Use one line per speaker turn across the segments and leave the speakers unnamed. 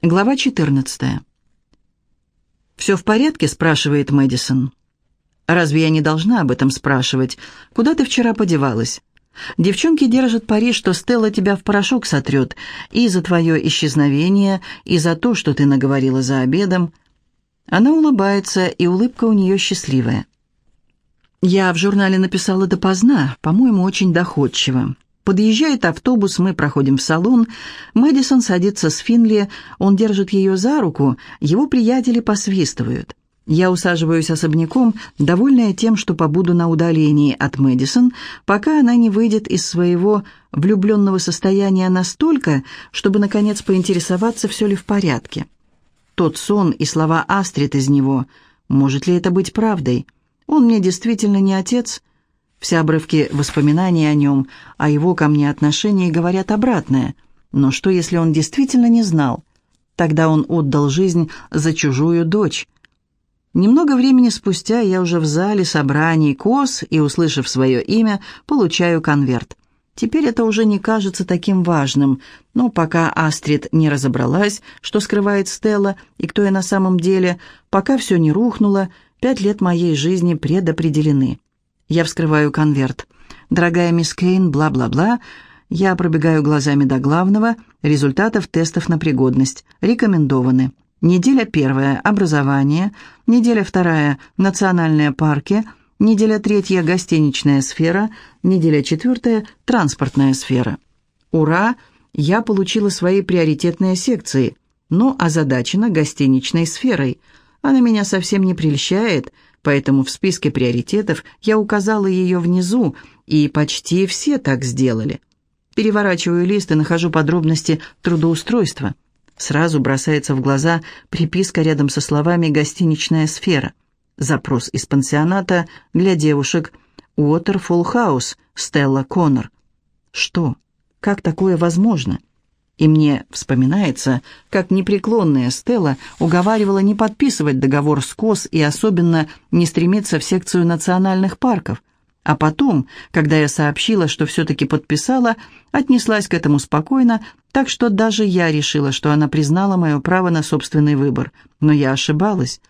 Глава 14. «Все в порядке?» – спрашивает Мэдисон. «Разве я не должна об этом спрашивать? Куда ты вчера подевалась? Девчонки держат пари, что Стелла тебя в порошок сотрет и за твое исчезновение, и за то, что ты наговорила за обедом». Она улыбается, и улыбка у нее счастливая. «Я в журнале написала допоздна, по-моему, очень доходчиво. Подъезжает автобус, мы проходим в салон. Мэдисон садится с Финли, он держит ее за руку, его приятели посвистывают. Я усаживаюсь особняком, довольная тем, что побуду на удалении от Мэдисон, пока она не выйдет из своего влюбленного состояния настолько, чтобы, наконец, поинтересоваться, все ли в порядке. Тот сон и слова Астрид из него, может ли это быть правдой? Он мне действительно не отец, все обрывки воспоминаний о нем, о его ко мне отношении говорят обратное. Но что, если он действительно не знал? Тогда он отдал жизнь за чужую дочь. Немного времени спустя я уже в зале собраний КОС и, услышав свое имя, получаю конверт. Теперь это уже не кажется таким важным, но пока Астрид не разобралась, что скрывает Стелла и кто я на самом деле, пока все не рухнуло, пять лет моей жизни предопределены. Я вскрываю конверт. «Дорогая мисс Кейн, бла-бла-бла». Я пробегаю глазами до главного. Результатов тестов на пригодность. Рекомендованы. Неделя первая – образование. Неделя вторая – национальные парки. Неделя третья – гостиничная сфера. Неделя четвертая – транспортная сфера. Ура! Я получила свои приоритетные секции, но озадачена гостиничной сферой. Она меня совсем не прельщает – поэтому в списке приоритетов я указала ее внизу, и почти все так сделали. Переворачиваю лист и нахожу подробности трудоустройства. Сразу бросается в глаза приписка рядом со словами «гостиничная сфера». Запрос из пансионата для девушек «Уотерфолл Хаус» Стелла Коннор. Что? Как такое возможно? И мне вспоминается, как непреклонная Стелла уговаривала не подписывать договор с КОС и особенно не стремиться в секцию национальных парков. А потом, когда я сообщила, что все-таки подписала, отнеслась к этому спокойно, так что даже я решила, что она признала мое право на собственный выбор. Но я ошибалась.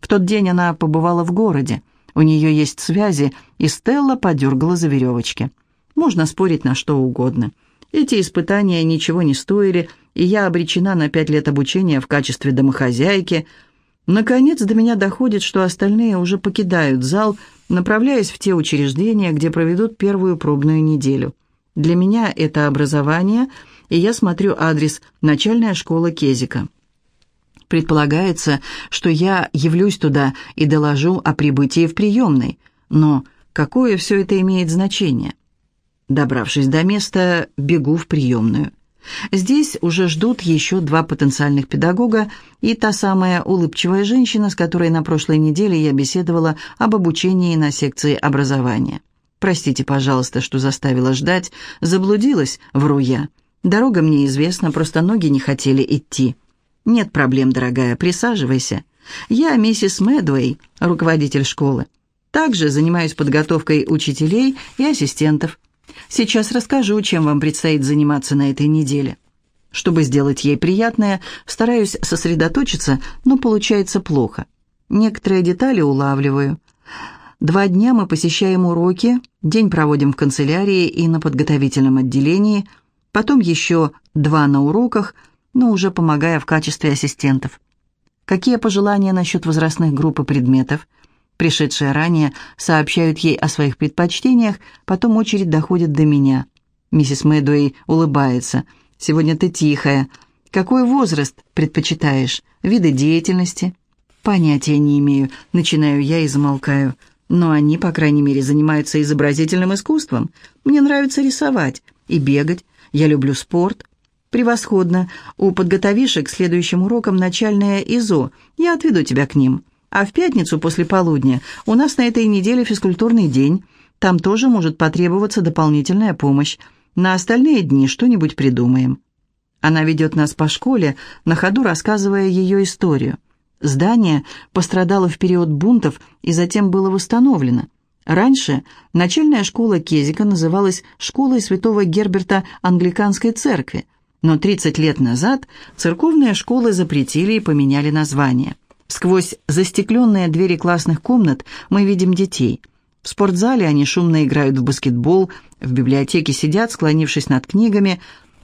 В тот день она побывала в городе. У нее есть связи, и Стелла подергала за веревочки. Можно спорить на что угодно. Эти испытания ничего не стоили, и я обречена на пять лет обучения в качестве домохозяйки. Наконец до меня доходит, что остальные уже покидают зал, направляясь в те учреждения, где проведут первую пробную неделю. Для меня это образование, и я смотрю адрес «Начальная школа Кезика». Предполагается, что я явлюсь туда и доложу о прибытии в приемной. Но какое все это имеет значение? Добравшись до места, бегу в приемную. Здесь уже ждут еще два потенциальных педагога и та самая улыбчивая женщина, с которой на прошлой неделе я беседовала об обучении на секции образования. Простите, пожалуйста, что заставила ждать, заблудилась, вру я. Дорога мне известна, просто ноги не хотели идти. Нет проблем, дорогая, присаживайся. Я миссис Мэдуэй, руководитель школы. Также занимаюсь подготовкой учителей и ассистентов. Сейчас расскажу, чем вам предстоит заниматься на этой неделе. Чтобы сделать ей приятное, стараюсь сосредоточиться, но получается плохо. Некоторые детали улавливаю. Два дня мы посещаем уроки, день проводим в канцелярии и на подготовительном отделении, потом еще два на уроках, но уже помогая в качестве ассистентов. Какие пожелания насчет возрастных групп и предметов – Пришедшие ранее сообщают ей о своих предпочтениях, потом очередь доходит до меня. Миссис Мэдуэй улыбается. «Сегодня ты тихая. Какой возраст предпочитаешь? Виды деятельности?» «Понятия не имею. Начинаю я и замолкаю. Но они, по крайней мере, занимаются изобразительным искусством. Мне нравится рисовать и бегать. Я люблю спорт». «Превосходно. У подготовишек к следующим урокам начальное ИЗО. Я отведу тебя к ним». А в пятницу после полудня у нас на этой неделе физкультурный день. Там тоже может потребоваться дополнительная помощь. На остальные дни что-нибудь придумаем». Она ведет нас по школе, на ходу рассказывая ее историю. Здание пострадало в период бунтов и затем было восстановлено. Раньше начальная школа Кезика называлась «Школой святого Герберта Англиканской церкви», Но 30 лет назад церковные школы запретили и поменяли название. Сквозь застекленные двери классных комнат мы видим детей. В спортзале они шумно играют в баскетбол, в библиотеке сидят, склонившись над книгами.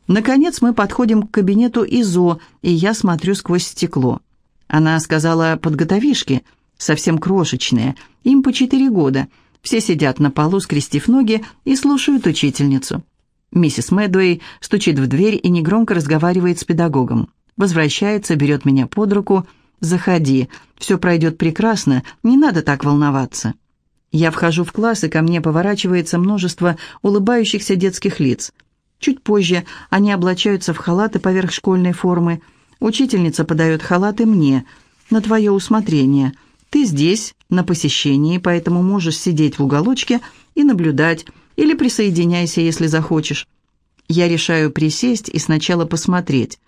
Наконец мы подходим к кабинету ИЗО, и я смотрю сквозь стекло. Она сказала «подготовишки», совсем крошечные, им по четыре года. Все сидят на полу, скрестив ноги, и слушают учительницу. Миссис Мэдуэй стучит в дверь и негромко разговаривает с педагогом. Возвращается, берет меня под руку – «Заходи, все пройдет прекрасно, не надо так волноваться». Я вхожу в класс, и ко мне поворачивается множество улыбающихся детских лиц. Чуть позже они облачаются в халаты поверх школьной формы. Учительница подает халаты мне, на твое усмотрение. Ты здесь, на посещении, поэтому можешь сидеть в уголочке и наблюдать, или присоединяйся, если захочешь. Я решаю присесть и сначала посмотреть.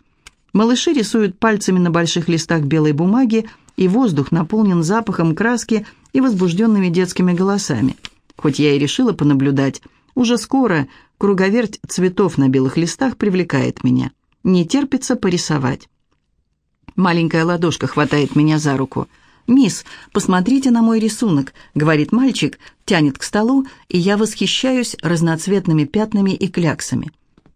Малыши рисуют пальцами на больших листах белой бумаги, и воздух наполнен запахом краски и возбужденными детскими голосами. Хоть я и решила понаблюдать, уже скоро круговерть цветов на белых листах привлекает меня. Не терпится порисовать. Маленькая ладошка хватает меня за руку. «Мисс, посмотрите на мой рисунок», — говорит мальчик, тянет к столу, и я восхищаюсь разноцветными пятнами и кляксами.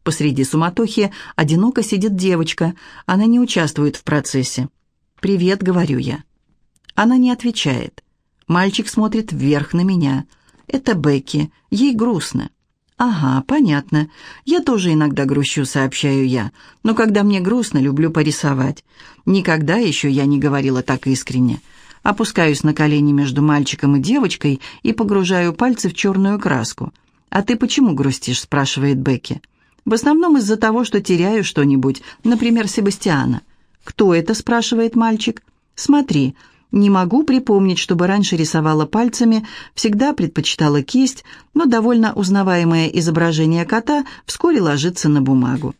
Посреди суматохи одиноко сидит девочка. Она не участвует в процессе. «Привет», — говорю я. Она не отвечает. Мальчик смотрит вверх на меня. Это Бекки. Ей грустно. «Ага, понятно. Я тоже иногда грущу», — сообщаю я. «Но когда мне грустно, люблю порисовать. Никогда еще я не говорила так искренне. Опускаюсь на колени между мальчиком и девочкой и погружаю пальцы в черную краску. «А ты почему грустишь?» — спрашивает Бекки. В основном из-за того, что теряю что-нибудь, например, Себастьяна. «Кто это?» – спрашивает мальчик. «Смотри, не могу припомнить, чтобы раньше рисовала пальцами, всегда предпочитала кисть, но довольно узнаваемое изображение кота вскоре ложится на бумагу».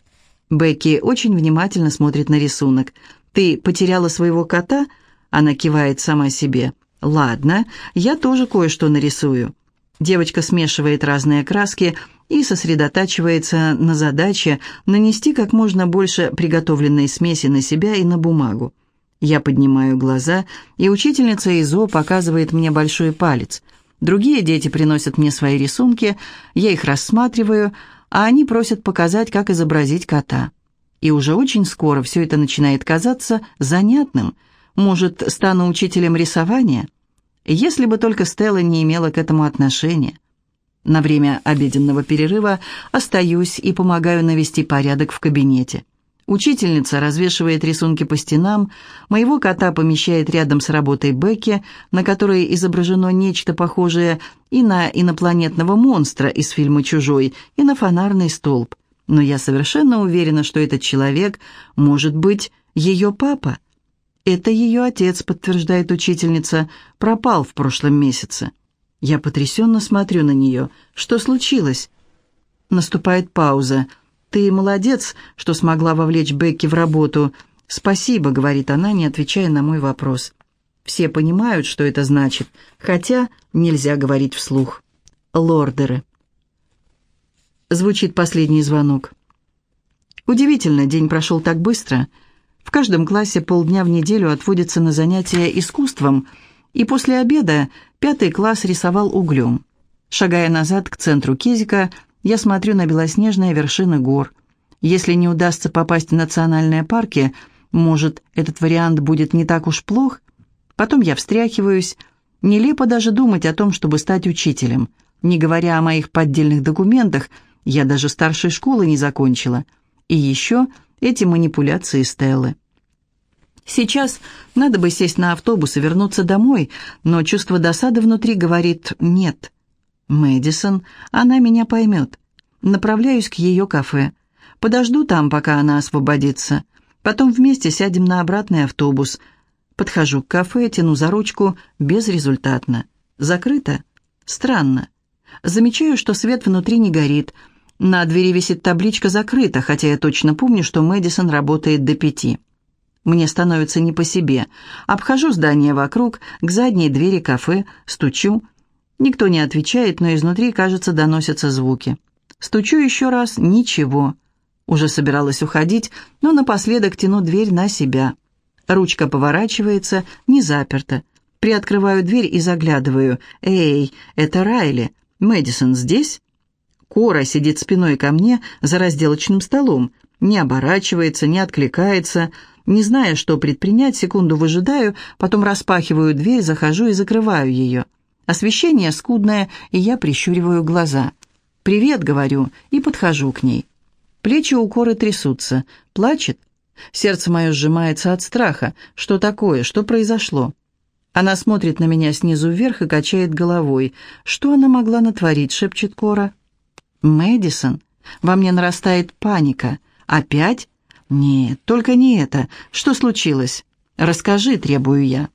Бекки очень внимательно смотрит на рисунок. «Ты потеряла своего кота?» Она кивает сама себе. «Ладно, я тоже кое-что нарисую». Девочка смешивает разные краски – и сосредотачивается на задаче нанести как можно больше приготовленной смеси на себя и на бумагу. Я поднимаю глаза, и учительница ИЗО показывает мне большой палец. Другие дети приносят мне свои рисунки, я их рассматриваю, а они просят показать, как изобразить кота. И уже очень скоро все это начинает казаться занятным. Может, стану учителем рисования? Если бы только Стелла не имела к этому отношения. На время обеденного перерыва остаюсь и помогаю навести порядок в кабинете. Учительница развешивает рисунки по стенам, моего кота помещает рядом с работой Бекки, на которой изображено нечто похожее и на инопланетного монстра из фильма «Чужой», и на фонарный столб. Но я совершенно уверена, что этот человек может быть ее папа. «Это ее отец», — подтверждает учительница, — «пропал в прошлом месяце». Я потрясенно смотрю на нее. Что случилось? Наступает пауза. «Ты молодец, что смогла вовлечь Бекки в работу. Спасибо», — говорит она, не отвечая на мой вопрос. Все понимают, что это значит, хотя нельзя говорить вслух. Лордеры. Звучит последний звонок. Удивительно, день прошел так быстро. В каждом классе полдня в неделю отводится на занятия искусством — и после обеда пятый класс рисовал углем. Шагая назад к центру Кезика, я смотрю на белоснежные вершины гор. Если не удастся попасть в национальные парки, может, этот вариант будет не так уж плох? Потом я встряхиваюсь. Нелепо даже думать о том, чтобы стать учителем. Не говоря о моих поддельных документах, я даже старшей школы не закончила. И еще эти манипуляции Стеллы. Сейчас надо бы сесть на автобус и вернуться домой, но чувство досады внутри говорит «нет». Мэдисон, она меня поймет. Направляюсь к ее кафе. Подожду там, пока она освободится. Потом вместе сядем на обратный автобус. Подхожу к кафе, тяну за ручку, безрезультатно. Закрыто? Странно. Замечаю, что свет внутри не горит. На двери висит табличка «Закрыто», хотя я точно помню, что Мэдисон работает до пяти. Мне становится не по себе. Обхожу здание вокруг, к задней двери кафе, стучу. Никто не отвечает, но изнутри, кажется, доносятся звуки. Стучу еще раз — ничего. Уже собиралась уходить, но напоследок тяну дверь на себя. Ручка поворачивается, не заперта. Приоткрываю дверь и заглядываю. «Эй, это Райли. Мэдисон здесь?» Кора сидит спиной ко мне за разделочным столом. Не оборачивается, не откликается. Не зная, что предпринять, секунду выжидаю, потом распахиваю дверь, захожу и закрываю ее. Освещение скудное, и я прищуриваю глаза. «Привет», — говорю, и подхожу к ней. Плечи у Коры трясутся. Плачет? Сердце мое сжимается от страха. Что такое? Что произошло? Она смотрит на меня снизу вверх и качает головой. «Что она могла натворить?» — шепчет Кора. «Мэдисон, во мне нарастает паника. Опять? Нет, только не это. Что случилось? Расскажи, требую я».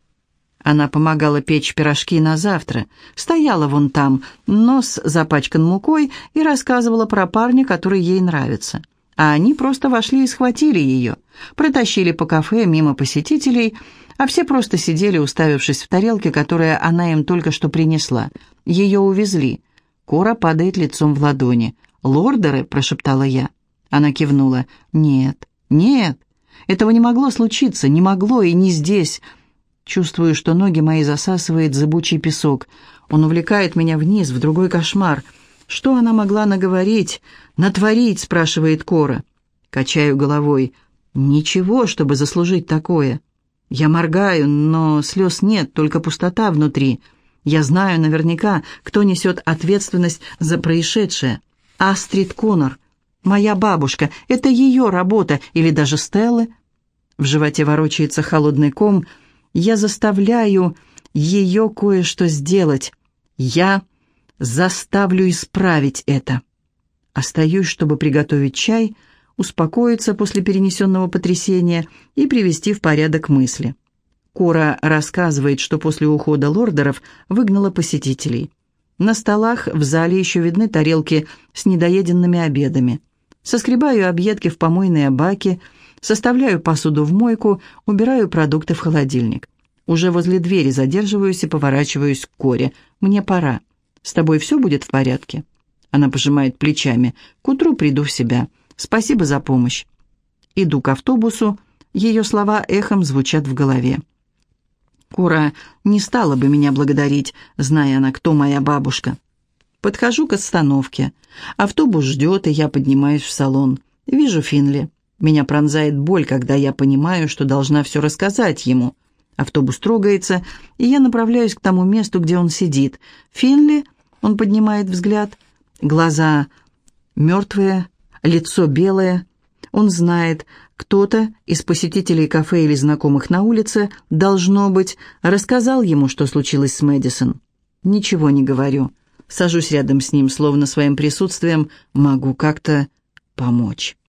Она помогала печь пирожки на завтра. Стояла вон там, нос запачкан мукой, и рассказывала про парня, который ей нравится. А они просто вошли и схватили ее. Протащили по кафе мимо посетителей, а все просто сидели, уставившись в тарелке, которую она им только что принесла. Ее увезли. Кора падает лицом в ладони. «Лордеры?» – прошептала я. Она кивнула. «Нет, нет, этого не могло случиться, не могло и не здесь». Чувствую, что ноги мои засасывает зыбучий песок. Он увлекает меня вниз, в другой кошмар. Что она могла наговорить, натворить, спрашивает Кора. Качаю головой. Ничего, чтобы заслужить такое. Я моргаю, но слез нет, только пустота внутри. Я знаю наверняка, кто несет ответственность за происшедшее. Астрид Коннор. Моя бабушка. Это ее работа. Или даже Стеллы. В животе ворочается холодный ком — я заставляю ее кое-что сделать. Я заставлю исправить это. Остаюсь, чтобы приготовить чай, успокоиться после перенесенного потрясения и привести в порядок мысли. Кора рассказывает, что после ухода лордеров выгнала посетителей. На столах в зале еще видны тарелки с недоеденными обедами. Соскребаю объедки в помойные баки – Составляю посуду в мойку, убираю продукты в холодильник. Уже возле двери задерживаюсь и поворачиваюсь к Коре. Мне пора. С тобой все будет в порядке?» Она пожимает плечами. «К утру приду в себя. Спасибо за помощь». Иду к автобусу. Ее слова эхом звучат в голове. Кора не стала бы меня благодарить, зная она, кто моя бабушка. Подхожу к остановке. Автобус ждет, и я поднимаюсь в салон. Вижу Финли. Меня пронзает боль, когда я понимаю, что должна все рассказать ему. Автобус трогается, и я направляюсь к тому месту, где он сидит. Финли, он поднимает взгляд, глаза мертвые, лицо белое. Он знает, кто-то из посетителей кафе или знакомых на улице, должно быть, рассказал ему, что случилось с Мэдисон. Ничего не говорю. Сажусь рядом с ним, словно своим присутствием могу как-то помочь.